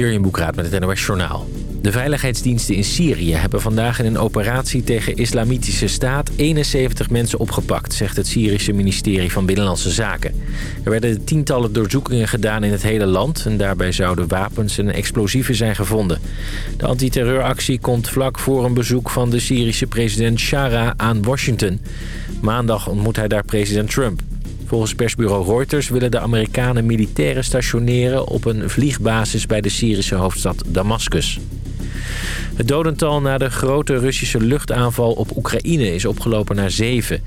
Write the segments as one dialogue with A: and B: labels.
A: Jurjen Boekraat met het NOS Journaal. De veiligheidsdiensten in Syrië hebben vandaag in een operatie tegen islamitische staat 71 mensen opgepakt, zegt het Syrische ministerie van Binnenlandse Zaken. Er werden tientallen doorzoekingen gedaan in het hele land en daarbij zouden wapens en explosieven zijn gevonden. De antiterreuractie komt vlak voor een bezoek van de Syrische president Shara aan Washington. Maandag ontmoet hij daar president Trump. Volgens persbureau Reuters willen de Amerikanen militairen stationeren op een vliegbasis bij de Syrische hoofdstad Damascus. Het dodental na de grote Russische luchtaanval op Oekraïne is opgelopen naar zeven.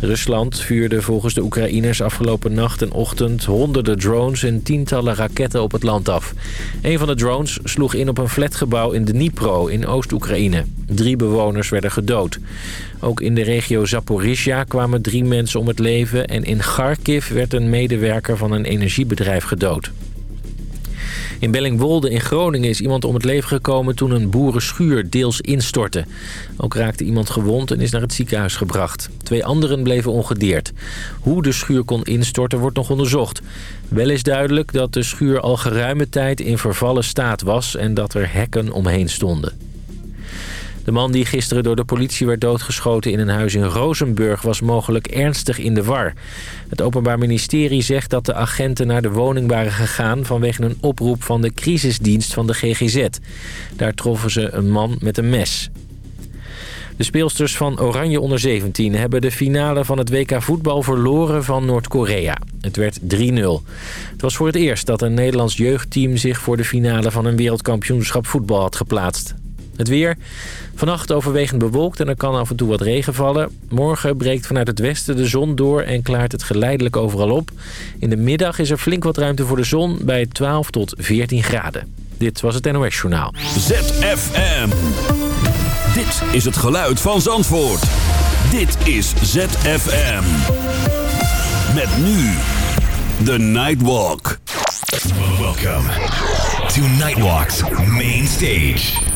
A: Rusland vuurde volgens de Oekraïners afgelopen nacht en ochtend honderden drones en tientallen raketten op het land af. Een van de drones sloeg in op een flatgebouw in Dnipro in Oost-Oekraïne. Drie bewoners werden gedood. Ook in de regio Zaporizhia kwamen drie mensen om het leven en in Kharkiv werd een medewerker van een energiebedrijf gedood. In Bellingwolde in Groningen is iemand om het leven gekomen toen een boerenschuur deels instortte. Ook raakte iemand gewond en is naar het ziekenhuis gebracht. Twee anderen bleven ongedeerd. Hoe de schuur kon instorten wordt nog onderzocht. Wel is duidelijk dat de schuur al geruime tijd in vervallen staat was en dat er hekken omheen stonden. De man die gisteren door de politie werd doodgeschoten in een huis in Rozenburg was mogelijk ernstig in de war. Het Openbaar Ministerie zegt dat de agenten naar de woning waren gegaan vanwege een oproep van de crisisdienst van de GGZ. Daar troffen ze een man met een mes. De speelsters van Oranje onder 17 hebben de finale van het WK voetbal verloren van Noord-Korea. Het werd 3-0. Het was voor het eerst dat een Nederlands jeugdteam zich voor de finale van een wereldkampioenschap voetbal had geplaatst. Het weer. Vannacht overwegend bewolkt en er kan af en toe wat regen vallen. Morgen breekt vanuit het westen de zon door en klaart het geleidelijk overal op. In de middag is er flink wat ruimte voor de zon bij 12 tot 14 graden. Dit was het NOS Journaal.
B: ZFM. Dit is het geluid van Zandvoort. Dit is ZFM. Met nu The Nightwalk.
C: Welcome to Nightwalk's main stage.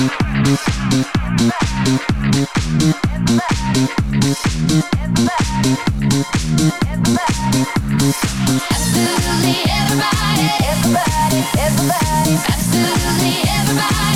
D: Absolutely everybody, everybody, everybody. Absolutely everybody,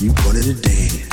E: You
F: wanted
G: a day.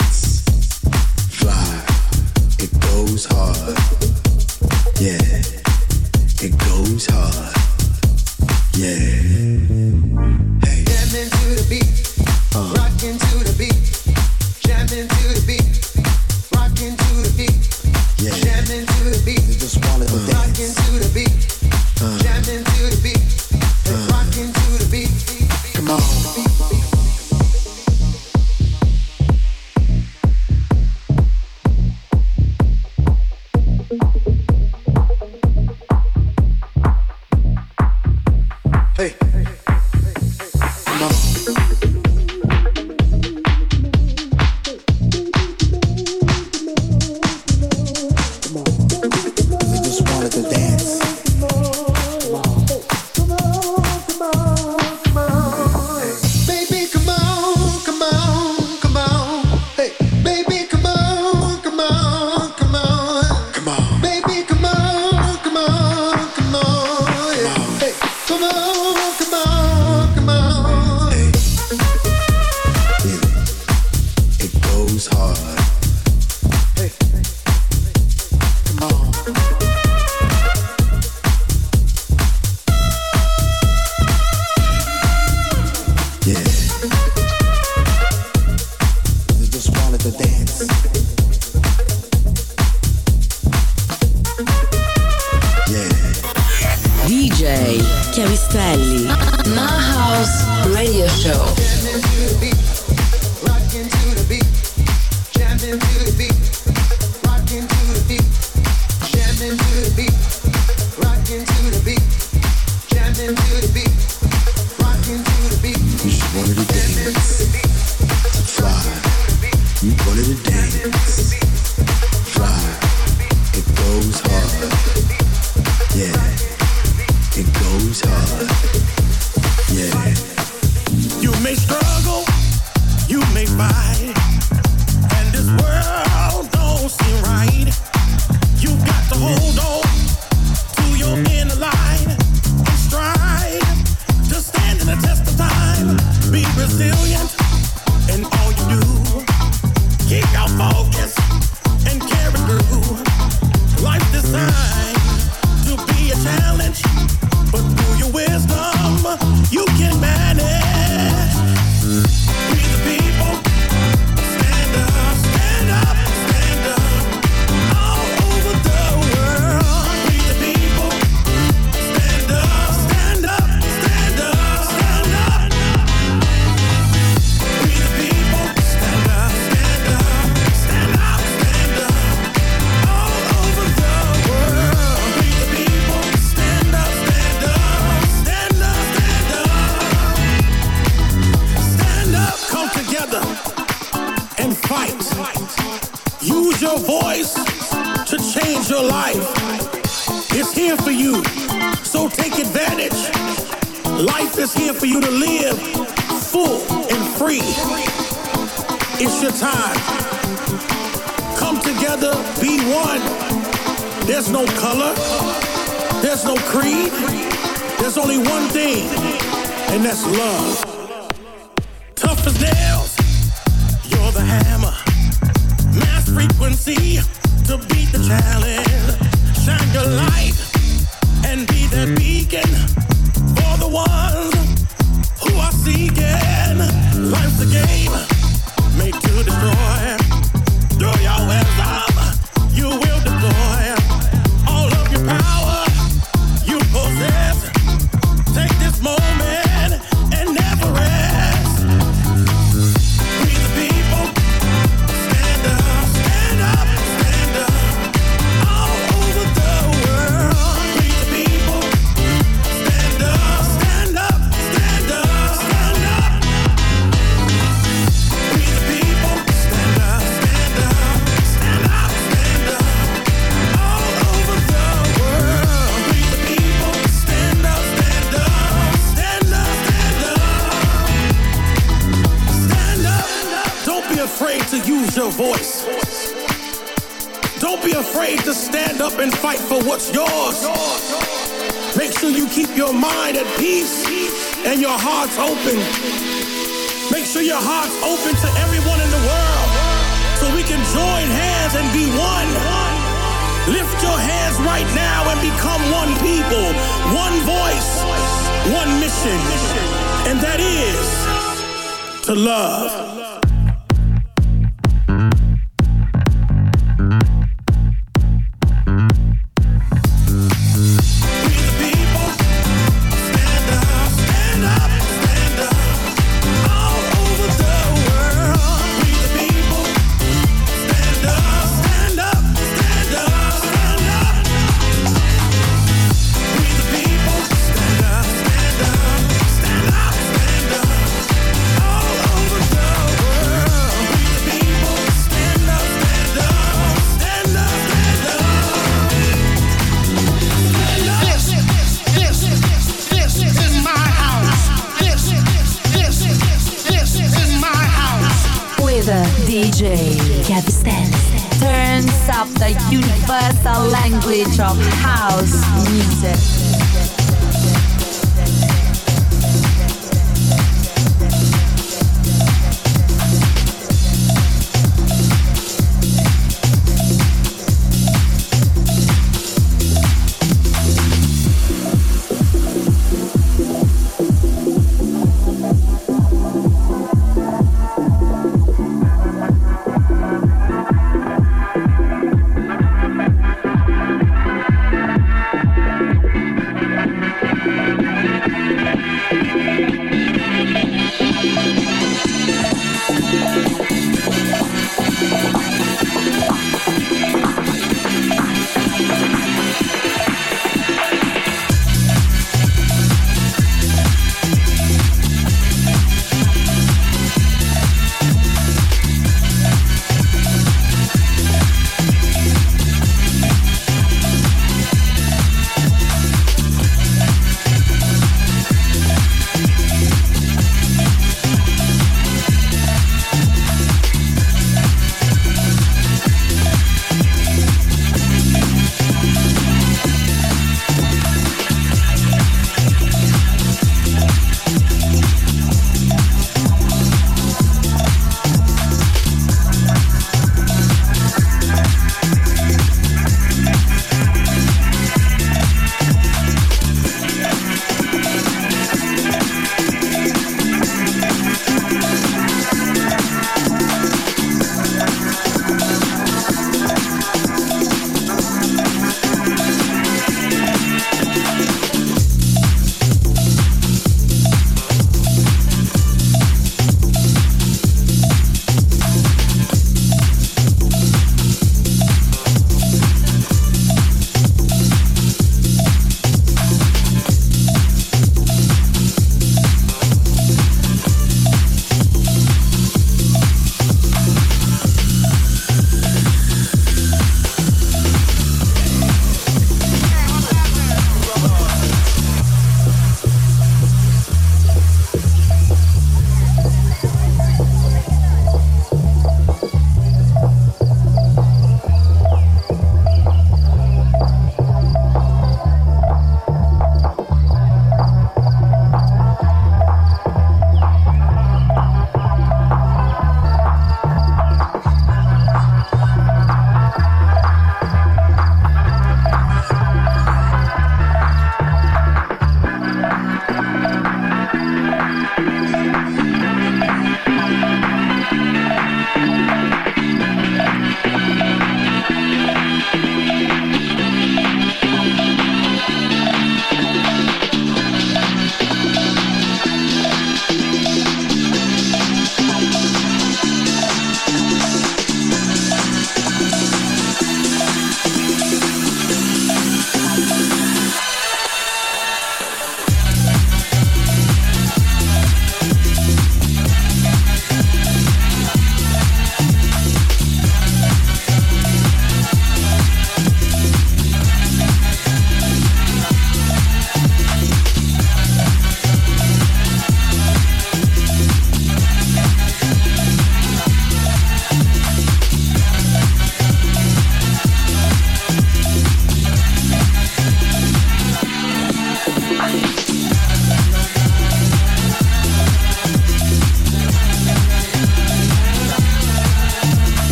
G: the nails, you're the hammer. Mass frequency to beat the challenge.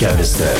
B: Harry Cabester.